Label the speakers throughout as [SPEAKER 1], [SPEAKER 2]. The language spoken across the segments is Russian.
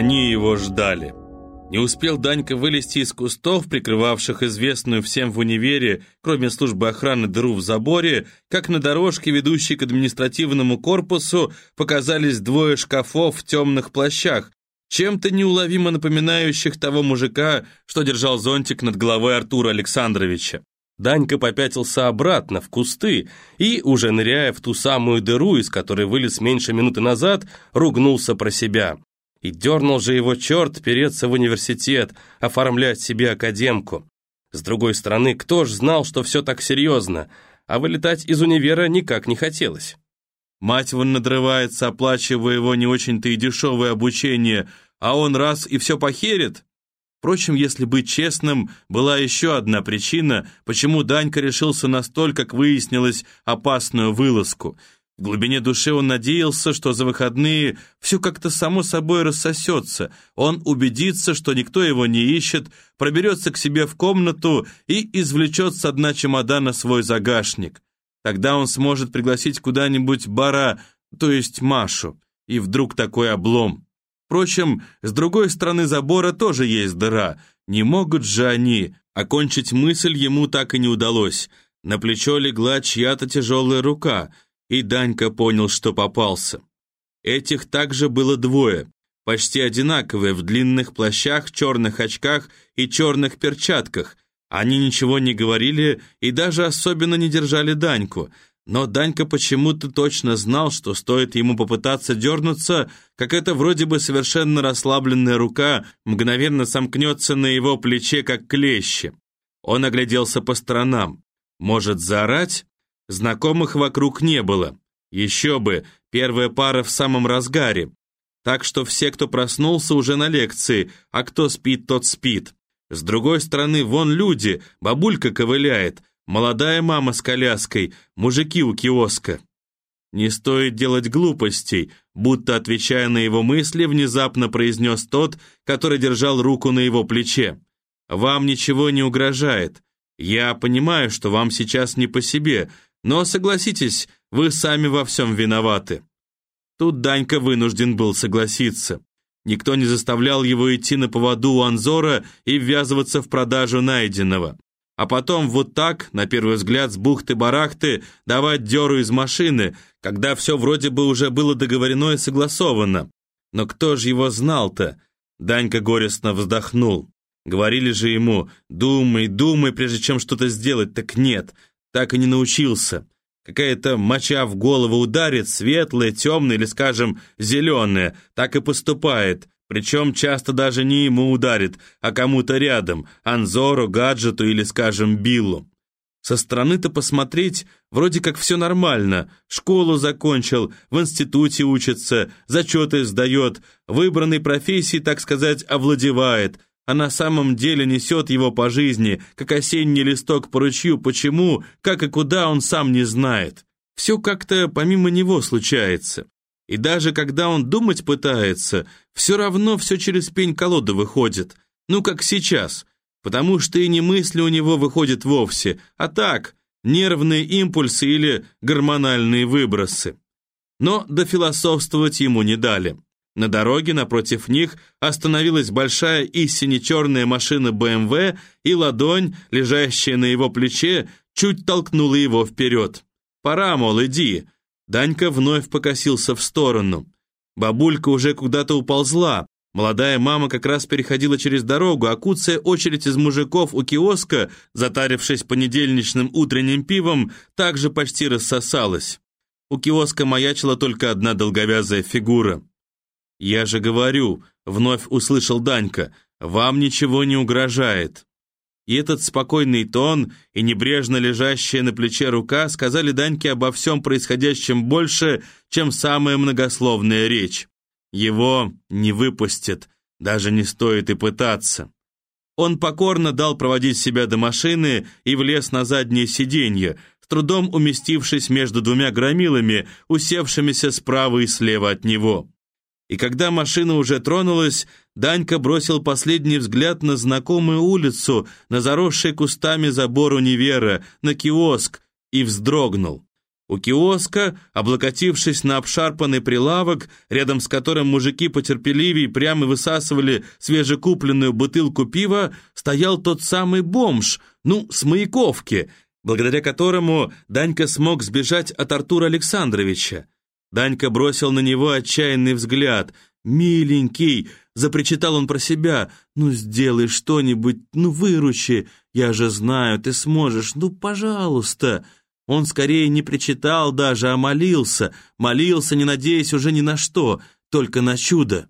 [SPEAKER 1] Они его ждали. Не успел Данька вылезти из кустов, прикрывавших известную всем в универе, кроме службы охраны дыру в заборе, как на дорожке, ведущей к административному корпусу, показались двое шкафов в темных плащах, чем-то неуловимо напоминающих того мужика, что держал зонтик над головой Артура Александровича. Данька попятился обратно, в кусты, и, уже ныряя в ту самую дыру, из которой вылез меньше минуты назад, ругнулся про себя. И дернул же его черт переться в университет, оформлять себе академку. С другой стороны, кто ж знал, что все так серьезно, а вылетать из универа никак не хотелось. Мать вон надрывается, оплачивая его не очень-то и дешевое обучение, а он раз и все похерит. Впрочем, если быть честным, была еще одна причина, почему Данька решился на столь, как выяснилось, опасную вылазку — в глубине души он надеялся, что за выходные все как-то само собой рассосется. Он убедится, что никто его не ищет, проберется к себе в комнату и извлечет со дна чемодана свой загашник. Тогда он сможет пригласить куда-нибудь Бара, то есть Машу. И вдруг такой облом. Впрочем, с другой стороны забора тоже есть дыра. Не могут же они. Окончить мысль ему так и не удалось. На плечо легла чья-то тяжелая рука — и Данька понял, что попался. Этих также было двое, почти одинаковые, в длинных плащах, черных очках и черных перчатках. Они ничего не говорили и даже особенно не держали Даньку, но Данька почему-то точно знал, что стоит ему попытаться дернуться, как эта вроде бы совершенно расслабленная рука мгновенно сомкнется на его плече, как клещи. Он огляделся по сторонам. Может, заорать? Знакомых вокруг не было. Еще бы, первая пара в самом разгаре. Так что все, кто проснулся, уже на лекции, а кто спит, тот спит. С другой стороны, вон люди, бабулька ковыляет, молодая мама с коляской, мужики у киоска. «Не стоит делать глупостей», будто отвечая на его мысли, внезапно произнес тот, который держал руку на его плече. «Вам ничего не угрожает. Я понимаю, что вам сейчас не по себе, но согласитесь, вы сами во всем виноваты». Тут Данька вынужден был согласиться. Никто не заставлял его идти на поводу у Анзора и ввязываться в продажу найденного. А потом вот так, на первый взгляд, с бухты-барахты, давать дёру из машины, когда все вроде бы уже было договорено и согласовано. Но кто же его знал-то? Данька горестно вздохнул. Говорили же ему, думай, думай, прежде чем что-то сделать, так нет, так и не научился. Какая-то моча в голову ударит, светлая, темная или, скажем, зеленая, так и поступает. Причем часто даже не ему ударит, а кому-то рядом, Анзору, гаджету или, скажем, Биллу. Со стороны-то посмотреть, вроде как все нормально. Школу закончил, в институте учится, зачеты сдает, выбранной профессии, так сказать, овладевает – а на самом деле несет его по жизни, как осенний листок по ручью, почему, как и куда он сам не знает. Все как-то помимо него случается. И даже когда он думать пытается, все равно все через пень-колоду выходит. Ну, как сейчас. Потому что и не мысли у него выходят вовсе, а так, нервные импульсы или гормональные выбросы. Но дофилософствовать ему не дали. На дороге напротив них остановилась большая и сине-черная машина БМВ, и ладонь, лежащая на его плече, чуть толкнула его вперед. «Пора, мол, иди!» Данька вновь покосился в сторону. Бабулька уже куда-то уползла. Молодая мама как раз переходила через дорогу, а куцая очередь из мужиков у киоска, затарившись понедельничным утренним пивом, также почти рассосалась. У киоска маячила только одна долговязая фигура. «Я же говорю», — вновь услышал Данька, «вам ничего не угрожает». И этот спокойный тон и небрежно лежащая на плече рука сказали Даньке обо всем происходящем больше, чем самая многословная речь. Его не выпустят, даже не стоит и пытаться. Он покорно дал проводить себя до машины и влез на заднее сиденье, с трудом уместившись между двумя громилами, усевшимися справа и слева от него и когда машина уже тронулась, Данька бросил последний взгляд на знакомую улицу, на заросший кустами забор универа, на киоск, и вздрогнул. У киоска, облокотившись на обшарпанный прилавок, рядом с которым мужики потерпеливее прямо высасывали свежекупленную бутылку пива, стоял тот самый бомж, ну, с Маяковки, благодаря которому Данька смог сбежать от Артура Александровича. Данька бросил на него отчаянный взгляд. «Миленький!» — запричитал он про себя. «Ну, сделай что-нибудь, ну, выручи! Я же знаю, ты сможешь, ну, пожалуйста!» Он скорее не причитал даже, а молился, молился, не надеясь уже ни на что, только на чудо.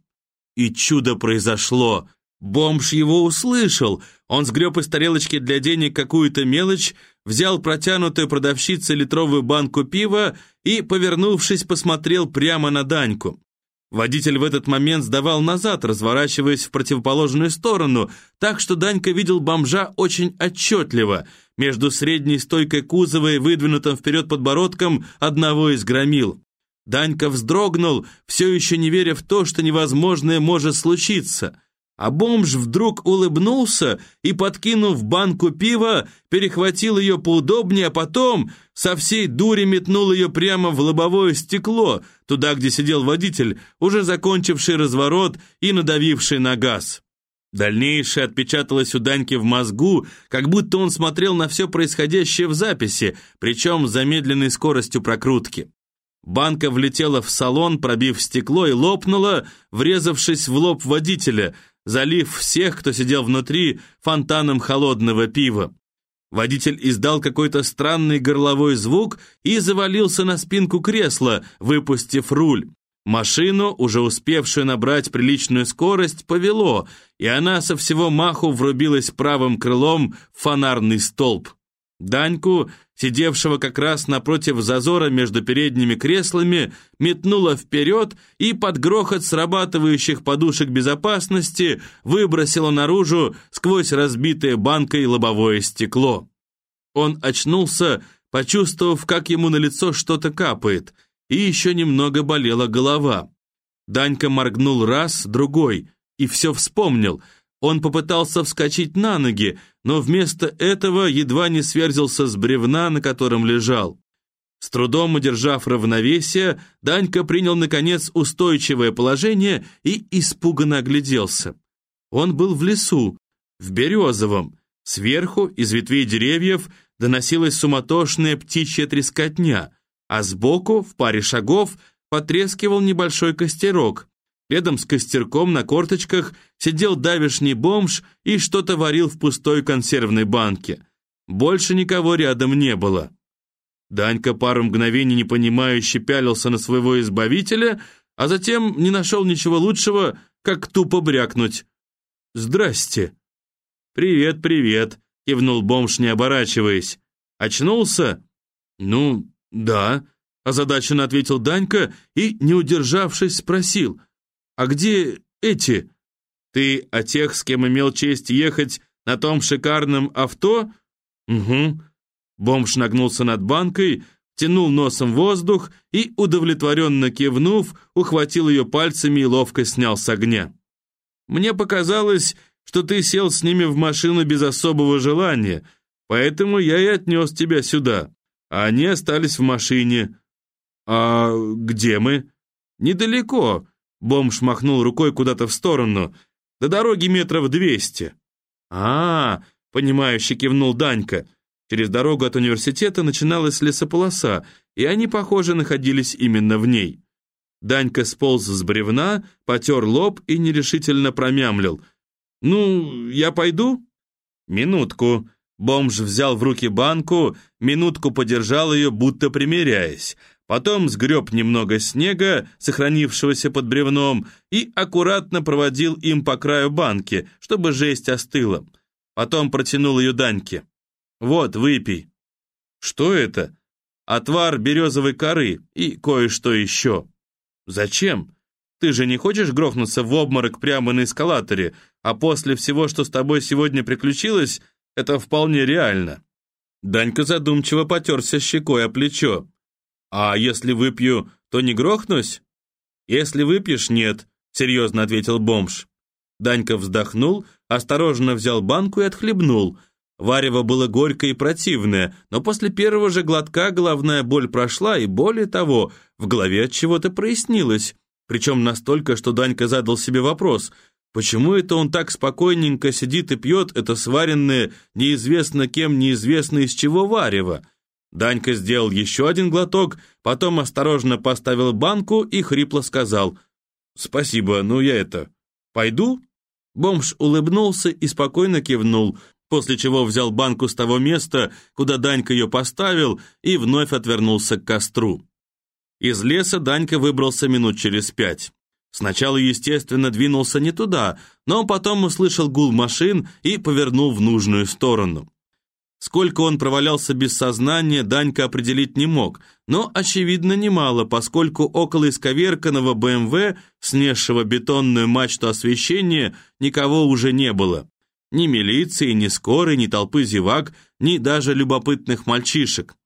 [SPEAKER 1] И чудо произошло. Бомж его услышал. Он сгреб из тарелочки для денег какую-то мелочь, взял протянутую продавщицей литровую банку пива и, повернувшись, посмотрел прямо на Даньку. Водитель в этот момент сдавал назад, разворачиваясь в противоположную сторону, так что Данька видел бомжа очень отчетливо, между средней стойкой кузова и выдвинутым вперед подбородком одного из громил. Данька вздрогнул, все еще не веря в то, что невозможное может случиться. А бомж вдруг улыбнулся и, подкинув банку пива, перехватил ее поудобнее, а потом со всей дури метнул ее прямо в лобовое стекло, туда, где сидел водитель, уже закончивший разворот и надавивший на газ. Дальнейшее отпечаталось у Даньки в мозгу, как будто он смотрел на все происходящее в записи, причем с замедленной скоростью прокрутки. Банка влетела в салон, пробив стекло и лопнула, врезавшись в лоб водителя – залив всех, кто сидел внутри, фонтаном холодного пива. Водитель издал какой-то странный горловой звук и завалился на спинку кресла, выпустив руль. Машину, уже успевшую набрать приличную скорость, повело, и она со всего маху врубилась правым крылом в фонарный столб. Даньку, сидевшего как раз напротив зазора между передними креслами, метнула вперед и под грохот срабатывающих подушек безопасности выбросила наружу сквозь разбитое банкой лобовое стекло. Он очнулся, почувствовав, как ему на лицо что-то капает, и еще немного болела голова. Данька моргнул раз, другой, и все вспомнил — он попытался вскочить на ноги, но вместо этого едва не сверзился с бревна, на котором лежал. С трудом удержав равновесие, Данька принял, наконец, устойчивое положение и испуганно огляделся. Он был в лесу, в Березовом. Сверху, из ветвей деревьев, доносилась суматошная птичья трескотня, а сбоку, в паре шагов, потрескивал небольшой костерок. Рядом с костерком на корточках сидел давишний бомж и что-то варил в пустой консервной банке. Больше никого рядом не было. Данька пару мгновений непонимающе пялился на своего избавителя, а затем не нашел ничего лучшего, как тупо брякнуть. «Здрасте». «Привет, привет», — кивнул бомж, не оборачиваясь. «Очнулся?» «Ну, да», — озадаченно ответил Данька и, не удержавшись, спросил — «А где эти?» «Ты о тех, с кем имел честь ехать на том шикарном авто?» «Угу». Бомж нагнулся над банкой, тянул носом воздух и, удовлетворенно кивнув, ухватил ее пальцами и ловко снял с огня. «Мне показалось, что ты сел с ними в машину без особого желания, поэтому я и отнес тебя сюда, а они остались в машине». «А где мы?» «Недалеко. Бомж махнул рукой куда-то в сторону. «До дороги метров двести». «А, -а — понимающе кивнул Данька. Через дорогу от университета начиналась лесополоса, и они, похоже, находились именно в ней. Данька сполз с бревна, потер лоб и нерешительно промямлил. «Ну, я пойду?» «Минутку». Бомж взял в руки банку, минутку подержал ее, будто примеряясь, Потом сгреб немного снега, сохранившегося под бревном, и аккуратно проводил им по краю банки, чтобы жесть остыла. Потом протянул ее Даньке. «Вот, выпей». «Что это?» «Отвар березовой коры и кое-что еще». «Зачем? Ты же не хочешь грохнуться в обморок прямо на эскалаторе, а после всего, что с тобой сегодня приключилось, это вполне реально». Данька задумчиво потерся щекой о плечо. «А если выпью, то не грохнусь?» «Если выпьешь, нет», — серьезно ответил бомж. Данька вздохнул, осторожно взял банку и отхлебнул. Варево было горькое и противное, но после первого же глотка головная боль прошла, и более того, в голове от чего-то прояснилось. Причем настолько, что Данька задал себе вопрос, почему это он так спокойненько сидит и пьет это сваренное неизвестно кем, неизвестно из чего варево. Данька сделал еще один глоток, потом осторожно поставил банку и хрипло сказал «Спасибо, ну я это, пойду?» Бомж улыбнулся и спокойно кивнул, после чего взял банку с того места, куда Данька ее поставил, и вновь отвернулся к костру. Из леса Данька выбрался минут через пять. Сначала, естественно, двинулся не туда, но потом услышал гул машин и повернул в нужную сторону. Сколько он провалялся без сознания, Данька определить не мог, но, очевидно, немало, поскольку около исковерканного БМВ, снесшего бетонную мачту освещения, никого уже не было. Ни милиции, ни скорой, ни толпы зевак, ни даже любопытных мальчишек.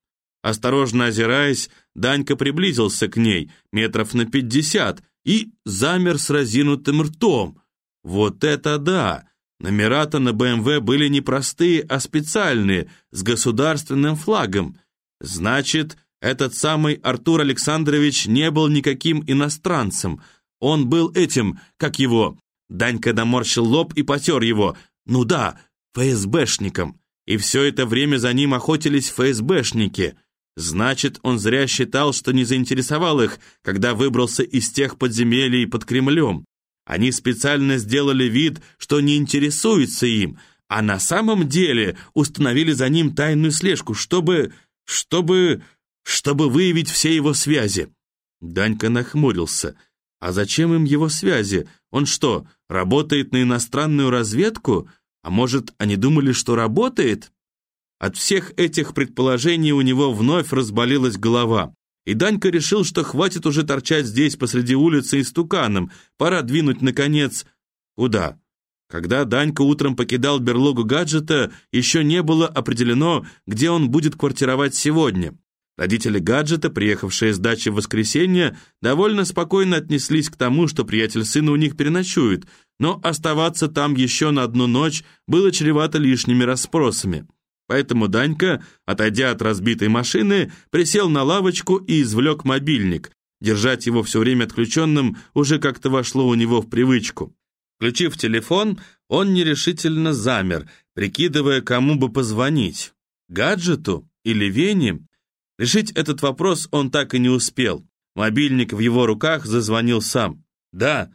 [SPEAKER 1] Осторожно озираясь, Данька приблизился к ней, метров на пятьдесят, и замер с разинутым ртом. Вот это да! Номера-то на БМВ были не простые, а специальные, с государственным флагом. Значит, этот самый Артур Александрович не был никаким иностранцем. Он был этим, как его... Данька доморщил лоб и потер его. Ну да, ФСБшником. И все это время за ним охотились ФСБшники. Значит, он зря считал, что не заинтересовал их, когда выбрался из тех подземелий под Кремлем. Они специально сделали вид, что не интересуются им, а на самом деле установили за ним тайную слежку, чтобы... чтобы... чтобы выявить все его связи. Данька нахмурился. А зачем им его связи? Он что, работает на иностранную разведку? А может, они думали, что работает? От всех этих предположений у него вновь разболелась голова. И Данька решил, что хватит уже торчать здесь посреди улицы истуканом, пора двинуть, наконец, куда? Когда Данька утром покидал берлогу гаджета, еще не было определено, где он будет квартировать сегодня. Родители гаджета, приехавшие с дачи в воскресенье, довольно спокойно отнеслись к тому, что приятель сына у них переночует, но оставаться там еще на одну ночь было чревато лишними расспросами. Поэтому Данька, отойдя от разбитой машины, присел на лавочку и извлек мобильник. Держать его все время отключенным уже как-то вошло у него в привычку. Включив телефон, он нерешительно замер, прикидывая, кому бы позвонить. Гаджету или Вене? Решить этот вопрос он так и не успел. Мобильник в его руках зазвонил сам. «Да,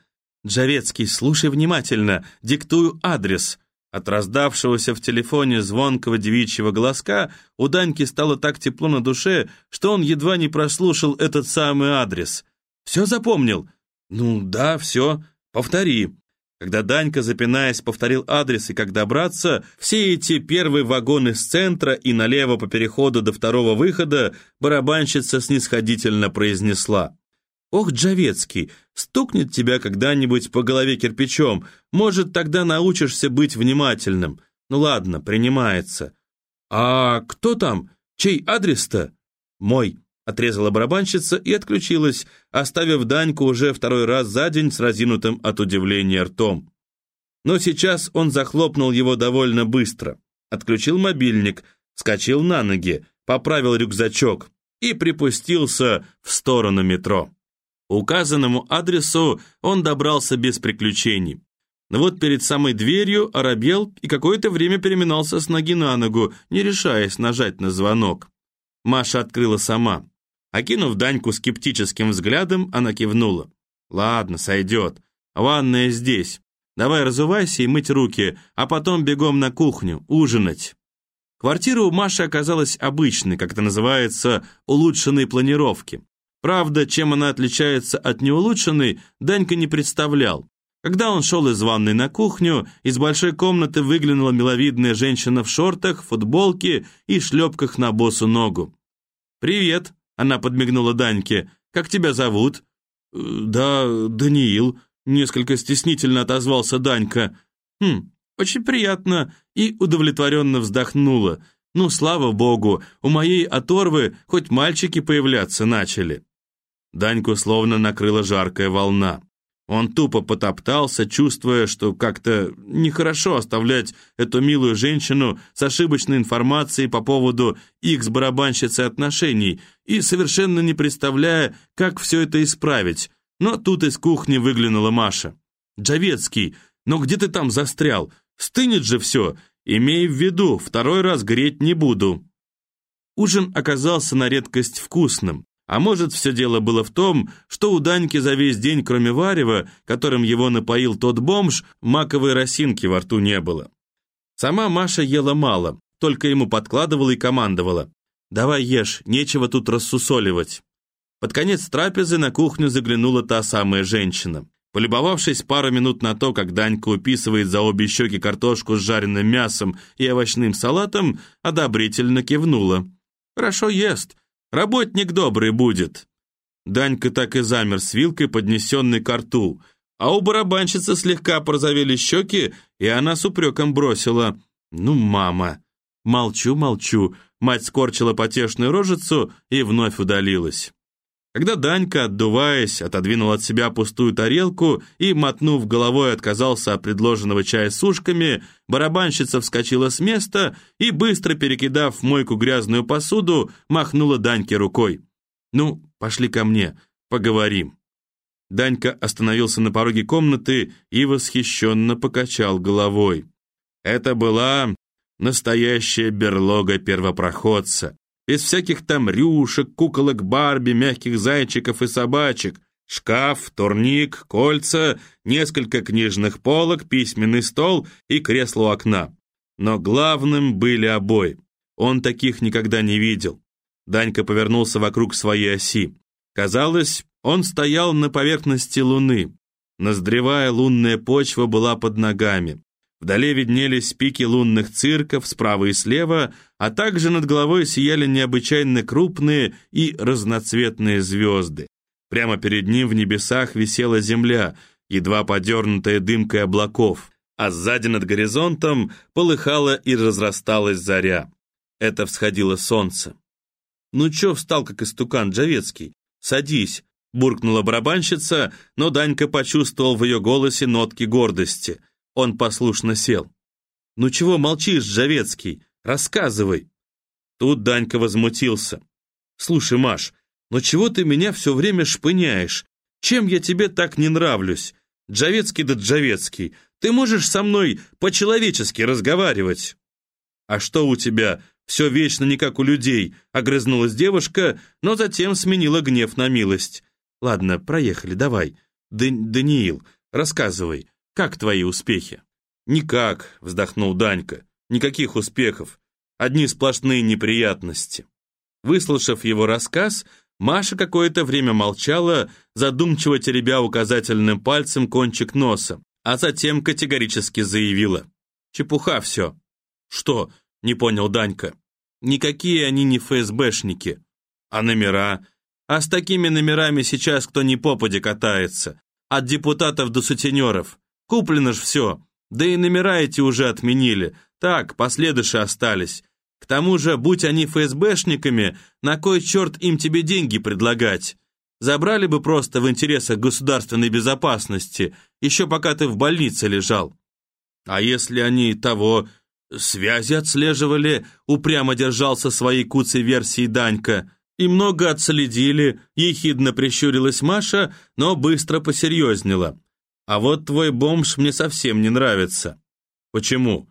[SPEAKER 1] Джавецкий, слушай внимательно, диктую адрес». От раздавшегося в телефоне звонкого девичьего голоска у Даньки стало так тепло на душе, что он едва не прослушал этот самый адрес. «Все запомнил?» «Ну да, все. Повтори». Когда Данька, запинаясь, повторил адрес и как добраться, все эти первые вагоны с центра и налево по переходу до второго выхода барабанщица снисходительно произнесла. «Ох, Джавецкий, стукнет тебя когда-нибудь по голове кирпичом, может, тогда научишься быть внимательным. Ну ладно, принимается». «А кто там? Чей адрес-то?» «Мой», — отрезала барабанщица и отключилась, оставив Даньку уже второй раз за день с разинутым от удивления ртом. Но сейчас он захлопнул его довольно быстро. Отключил мобильник, скачал на ноги, поправил рюкзачок и припустился в сторону метро указанному адресу он добрался без приключений. Но вот перед самой дверью оробел и какое-то время переминался с ноги на ногу, не решаясь нажать на звонок. Маша открыла сама. Окинув Даньку скептическим взглядом, она кивнула. «Ладно, сойдет. Ванная здесь. Давай разувайся и мыть руки, а потом бегом на кухню, ужинать». Квартира у Маши оказалась обычной, как это называется, улучшенной планировки. Правда, чем она отличается от неулучшенной, Данька не представлял. Когда он шел из ванной на кухню, из большой комнаты выглянула миловидная женщина в шортах, футболке и шлепках на босу ногу. «Привет», — она подмигнула Даньке, — «как тебя зовут?» «Э, «Да, Даниил», — несколько стеснительно отозвался Данька. «Хм, очень приятно», и удовлетворенно вздохнула. «Ну, слава богу, у моей оторвы хоть мальчики появляться начали». Даньку словно накрыла жаркая волна. Он тупо потоптался, чувствуя, что как-то нехорошо оставлять эту милую женщину с ошибочной информацией по поводу барабанщицей отношений и совершенно не представляя, как все это исправить. Но тут из кухни выглянула Маша. «Джавецкий, но где ты там застрял? Стынет же все. Имей в виду, второй раз греть не буду». Ужин оказался на редкость вкусным. А может, все дело было в том, что у Даньки за весь день, кроме варева, которым его напоил тот бомж, маковой росинки во рту не было. Сама Маша ела мало, только ему подкладывала и командовала. «Давай ешь, нечего тут рассусоливать». Под конец трапезы на кухню заглянула та самая женщина. Полюбовавшись пару минут на то, как Данька уписывает за обе щеки картошку с жареным мясом и овощным салатом, одобрительно кивнула. «Хорошо ест, Работник добрый будет». Данька так и замер с вилкой, поднесенной к рту, а у барабанщицы слегка порозовели щеки, и она с упреком бросила «Ну, мама». «Молчу, молчу», мать скорчила потешную рожицу и вновь удалилась. Когда Данька, отдуваясь, отодвинул от себя пустую тарелку и, мотнув головой, отказался от предложенного чая с ушками, барабанщица вскочила с места и, быстро перекидав в мойку грязную посуду, махнула Даньке рукой. «Ну, пошли ко мне, поговорим». Данька остановился на пороге комнаты и восхищенно покачал головой. Это была настоящая берлога первопроходца без всяких там рюшек, куколок Барби, мягких зайчиков и собачек, шкаф, турник, кольца, несколько книжных полок, письменный стол и кресло у окна. Но главным были обои. Он таких никогда не видел. Данька повернулся вокруг своей оси. Казалось, он стоял на поверхности луны. Наздревая лунная почва была под ногами. Вдали виднелись пики лунных цирков справа и слева, а также над головой сияли необычайно крупные и разноцветные звезды. Прямо перед ним в небесах висела земля, едва подернутая дымкой облаков, а сзади над горизонтом полыхала и разрасталась заря. Это всходило солнце. «Ну чё встал, как истукан Джавецкий? Садись!» — буркнула барабанщица, но Данька почувствовал в ее голосе нотки гордости — он послушно сел. «Ну чего молчишь, Жавецкий? Рассказывай!» Тут Данька возмутился. «Слушай, Маш, ну чего ты меня все время шпыняешь? Чем я тебе так не нравлюсь? Джавецкий да Джавецкий, ты можешь со мной по-человечески разговаривать?» «А что у тебя? Все вечно не как у людей», — огрызнулась девушка, но затем сменила гнев на милость. «Ладно, проехали, давай. Д Даниил, рассказывай, как твои успехи?» «Никак», — вздохнул Данька. «Никаких успехов. Одни сплошные неприятности». Выслушав его рассказ, Маша какое-то время молчала, задумчиво теребя указательным пальцем кончик носа, а затем категорически заявила. «Чепуха все». «Что?» — не понял Данька. «Никакие они не ФСБшники. А номера? А с такими номерами сейчас кто ни попади катается. От депутатов до сутенеров. Куплено ж все. Да и номера эти уже отменили. Так, последыши остались. К тому же, будь они ФСБшниками, на кой черт им тебе деньги предлагать? Забрали бы просто в интересах государственной безопасности, еще пока ты в больнице лежал. А если они того связи отслеживали, упрямо держался своей куцей версии Данька, и много отследили, ехидно прищурилась Маша, но быстро посерьезнела. А вот твой бомж мне совсем не нравится. Почему?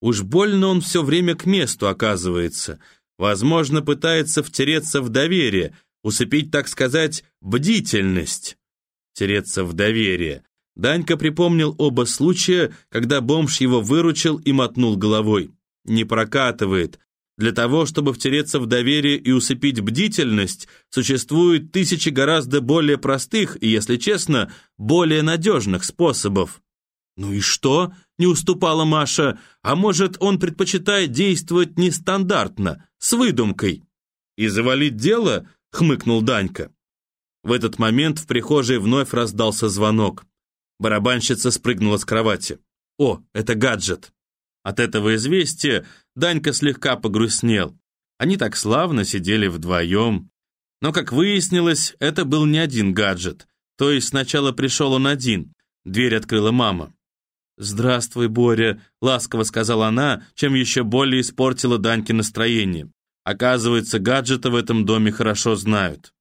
[SPEAKER 1] Уж больно он все время к месту оказывается. Возможно, пытается втереться в доверие, усыпить, так сказать, бдительность. Втереться в доверие. Данька припомнил оба случая, когда бомж его выручил и мотнул головой. Не прокатывает. Для того, чтобы втереться в доверие и усыпить бдительность, существуют тысячи гораздо более простых и, если честно, более надежных способов. «Ну и что?» — не уступала Маша. «А может, он предпочитает действовать нестандартно, с выдумкой?» «И завалить дело?» — хмыкнул Данька. В этот момент в прихожей вновь раздался звонок. Барабанщица спрыгнула с кровати. «О, это гаджет!» От этого известия Данька слегка погрустнел. Они так славно сидели вдвоем. Но, как выяснилось, это был не один гаджет. То есть сначала пришел он один. Дверь открыла мама. «Здравствуй, Боря», — ласково сказала она, чем еще более испортила Даньке настроение. Оказывается, гаджета в этом доме хорошо знают.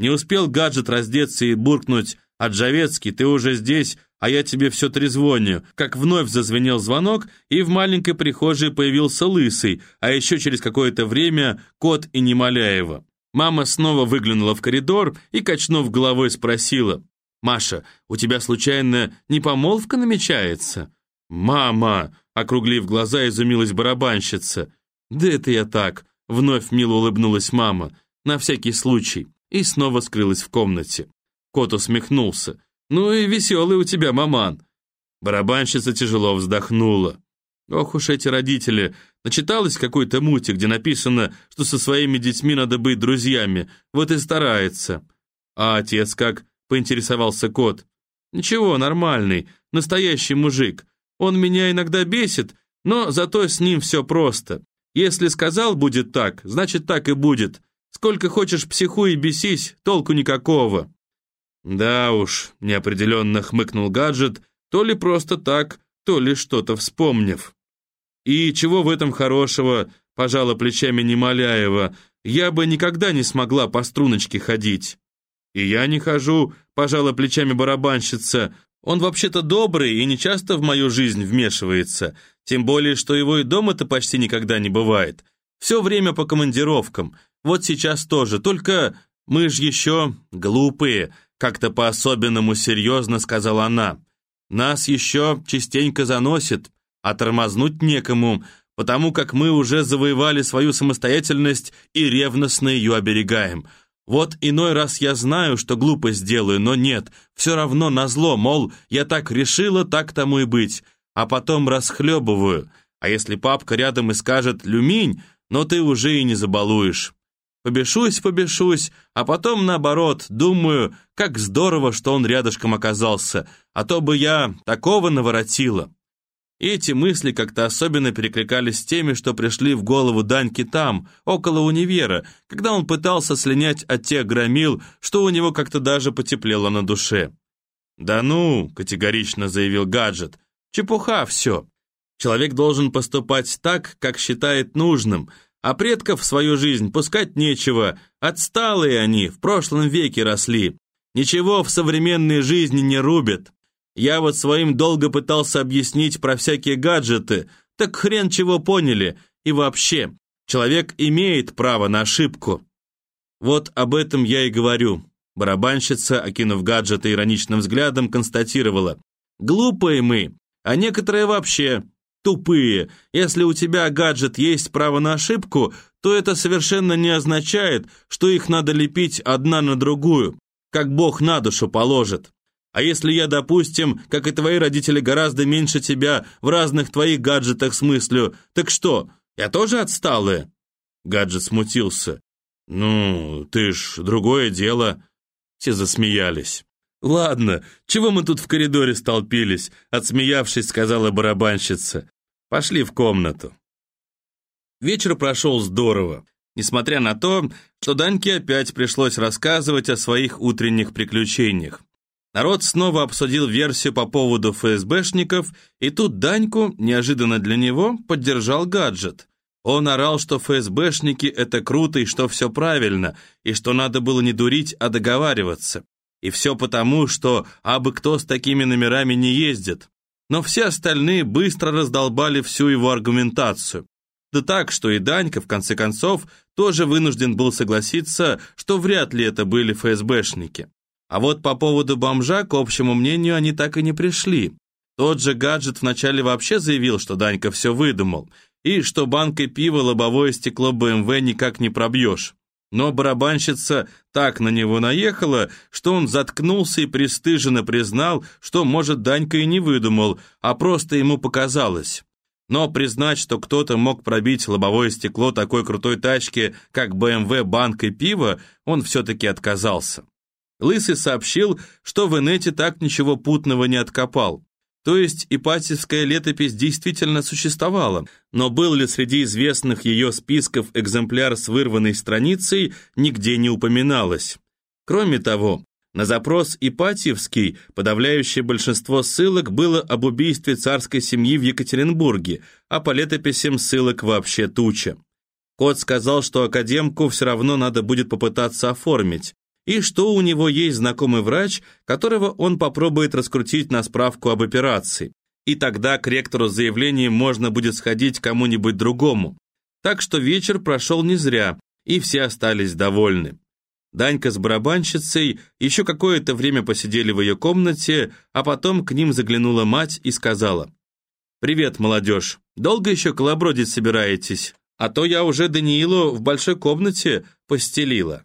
[SPEAKER 1] Не успел гаджет раздеться и буркнуть «Аджавецкий, ты уже здесь, а я тебе все трезвоню», как вновь зазвенел звонок, и в маленькой прихожей появился Лысый, а еще через какое-то время кот и Немоляева. Мама снова выглянула в коридор и, качнув головой, спросила «Маша, у тебя случайно не помолвка намечается?» «Мама!» — округлив глаза, изумилась барабанщица. «Да это я так!» — вновь мило улыбнулась мама. «На всякий случай!» И снова скрылась в комнате. Кот усмехнулся. «Ну и веселый у тебя маман!» Барабанщица тяжело вздохнула. Ох уж эти родители. Начиталась какой-то мути, где написано, что со своими детьми надо быть друзьями. Вот и старается. А отец как? поинтересовался кот. «Ничего, нормальный, настоящий мужик. Он меня иногда бесит, но зато с ним все просто. Если сказал, будет так, значит так и будет. Сколько хочешь психуй и бесись, толку никакого». «Да уж», — неопределенно хмыкнул гаджет, то ли просто так, то ли что-то вспомнив. «И чего в этом хорошего?» — пожала плечами Немоляева. «Я бы никогда не смогла по струночке ходить». «И я не хожу», — пожала плечами барабанщица. «Он вообще-то добрый и не часто в мою жизнь вмешивается, тем более, что его и дома-то почти никогда не бывает. Все время по командировкам. Вот сейчас тоже, только мы ж еще глупые», — как-то по-особенному серьезно сказала она. «Нас еще частенько заносит, а тормознуть некому, потому как мы уже завоевали свою самостоятельность и ревностно ее оберегаем». Вот иной раз я знаю, что глупость делаю, но нет, все равно назло, мол, я так решила, так тому и быть, а потом расхлебываю. А если папка рядом и скажет «люминь», но ты уже и не забалуешь. Побешусь, побешусь, а потом, наоборот, думаю, как здорово, что он рядышком оказался, а то бы я такого наворотила. Эти мысли как-то особенно перекликались с теми, что пришли в голову Даньки там, около универа, когда он пытался слинять от тех громил, что у него как-то даже потеплело на душе. «Да ну», — категорично заявил гаджет, — «чепуха все. Человек должен поступать так, как считает нужным, а предков в свою жизнь пускать нечего, отсталые они, в прошлом веке росли. Ничего в современной жизни не рубят, я вот своим долго пытался объяснить про всякие гаджеты, так хрен чего поняли. И вообще, человек имеет право на ошибку. Вот об этом я и говорю. Барабанщица, окинув гаджеты ироничным взглядом, констатировала. Глупые мы, а некоторые вообще тупые. Если у тебя гаджет есть право на ошибку, то это совершенно не означает, что их надо лепить одна на другую, как Бог на душу положит. А если я, допустим, как и твои родители, гораздо меньше тебя в разных твоих гаджетах смыслю, так что, я тоже отсталая?» Гаджет смутился. «Ну, ты ж другое дело». Все засмеялись. «Ладно, чего мы тут в коридоре столпились?» Отсмеявшись, сказала барабанщица. «Пошли в комнату». Вечер прошел здорово, несмотря на то, что Даньке опять пришлось рассказывать о своих утренних приключениях. Народ снова обсудил версию по поводу ФСБшников, и тут Даньку, неожиданно для него, поддержал гаджет. Он орал, что ФСБшники — это круто и что все правильно, и что надо было не дурить, а договариваться. И все потому, что абы кто с такими номерами не ездит. Но все остальные быстро раздолбали всю его аргументацию. Да так, что и Данька, в конце концов, тоже вынужден был согласиться, что вряд ли это были ФСБшники. А вот по поводу бомжа, к общему мнению, они так и не пришли. Тот же гаджет вначале вообще заявил, что Данька все выдумал, и что банкой пива лобовое стекло БМВ никак не пробьешь. Но барабанщица так на него наехала, что он заткнулся и пристыженно признал, что, может, Данька и не выдумал, а просто ему показалось. Но признать, что кто-то мог пробить лобовое стекло такой крутой тачки, как БМВ банкой пива, он все-таки отказался. Лысый сообщил, что в инете так ничего путного не откопал. То есть Ипатьевская летопись действительно существовала, но был ли среди известных ее списков экземпляр с вырванной страницей, нигде не упоминалось. Кроме того, На запрос Ипатьевский подавляющее большинство ссылок было об убийстве царской семьи в Екатеринбурге, а по летописям ссылок вообще туча. Кот сказал, что академку все равно надо будет попытаться оформить, и что у него есть знакомый врач, которого он попробует раскрутить на справку об операции. И тогда к ректору с заявлением можно будет сходить кому-нибудь другому. Так что вечер прошел не зря, и все остались довольны. Данька с барабанщицей еще какое-то время посидели в ее комнате, а потом к ним заглянула мать и сказала, «Привет, молодежь, долго еще колобродить собираетесь? А то я уже Даниилу в большой комнате постелила».